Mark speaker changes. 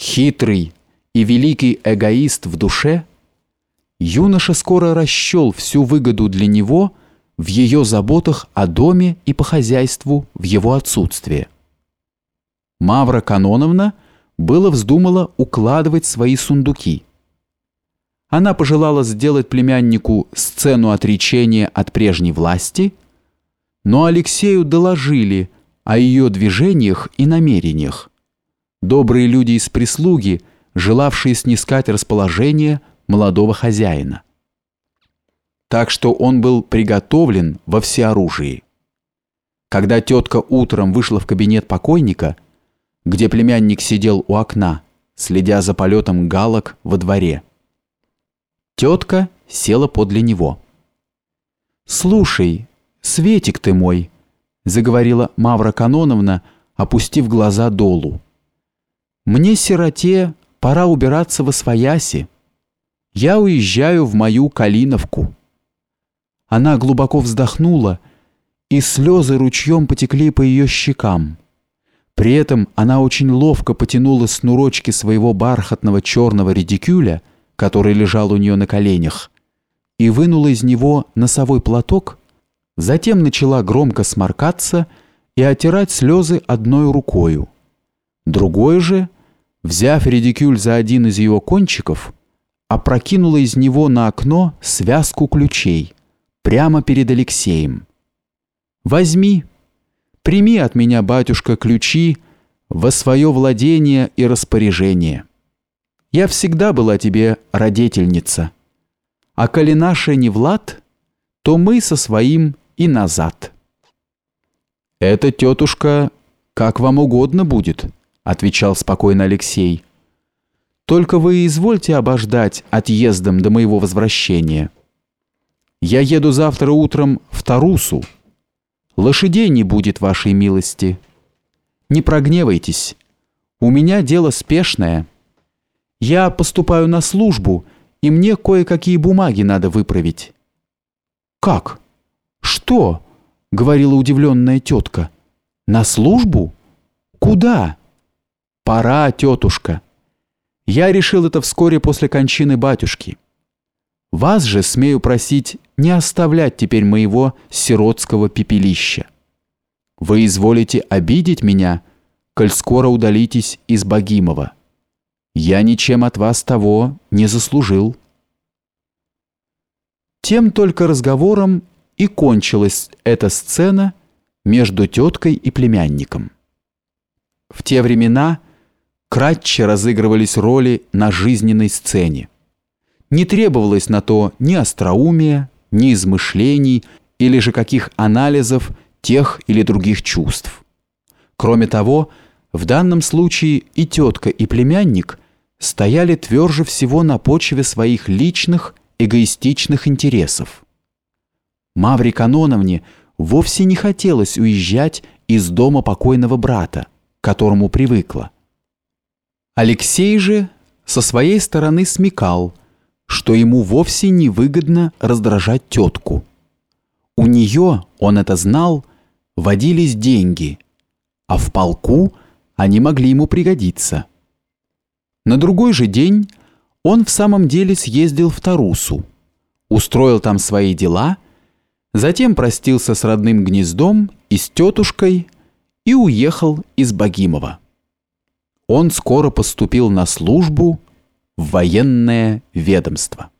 Speaker 1: Хитрый и великий эгоист в душе, юноша скоро расщел всю выгоду для него в ее заботах о доме и по хозяйству в его отсутствие. Мавра Каноновна было вздумала укладывать свои сундуки. Она пожелала сделать племяннику сцену отречения от прежней власти, но Алексею доложили о ее движениях и намерениях, добрые люди из прислуги, желавшие снискать расположение молодого хозяина. Так что он был приготовлен во всеоружии. Когда тетка утром вышла в кабинет покойника, где племянник сидел у окна, следя за полетом галок во дворе, тетка села подле него. «Слушай, Светик ты мой», — заговорила Мавра Каноновна, опустив глаза долу. Мне, сироте, пора убираться во свояси. Я уезжаю в мою Калиновку. Она глубоко вздохнула, и слезы ручьем потекли по ее щекам. При этом она очень ловко потянула снурочки своего бархатного черного редикюля, который лежал у нее на коленях, и вынула из него носовой платок, затем начала громко сморкаться и отирать слезы одной рукою. Другой же, взяв редикюль за один из его кончиков, опрокинула из него на окно связку ключей прямо перед Алексеем. «Возьми, прими от меня, батюшка, ключи во свое владение и распоряжение. Я всегда была тебе родительница, а коли наша не Влад, то мы со своим и назад». «Это, тетушка, как вам угодно будет», отвечал спокойно Алексей. Только вы извольте обождать отъездом до моего возвращения. Я еду завтра утром в Тарусу. Лошадей не будет вашей милости. Не прогневайтесь. У меня дело спешное. Я поступаю на службу, и мне кое-какие бумаги надо выправить. Как? Что? говорила удивленная тетка. На службу? Куда? Пора, тетушка. Я решил это вскоре после кончины батюшки. Вас же смею просить не оставлять теперь моего сиротского пепелища. Вы изволите обидеть меня, коль скоро удалитесь из Богимова. Я ничем от вас того не заслужил. Тем только разговором и кончилась эта сцена между теткой и племянником. В те времена кратче разыгрывались роли на жизненной сцене. Не требовалось на то ни остроумия, ни измышлений или же каких анализов тех или других чувств. Кроме того, в данном случае и тетка, и племянник стояли тверже всего на почве своих личных эгоистичных интересов. Мавре Каноновне вовсе не хотелось уезжать из дома покойного брата, к которому привыкла. Алексей же со своей стороны смекал, что ему вовсе не выгодно раздражать тетку. У нее, он это знал, водились деньги, а в полку они могли ему пригодиться. На другой же день он в самом деле съездил в Тарусу, устроил там свои дела, затем простился с родным гнездом и с тетушкой и уехал из Богимова он скоро поступил на службу в военное ведомство.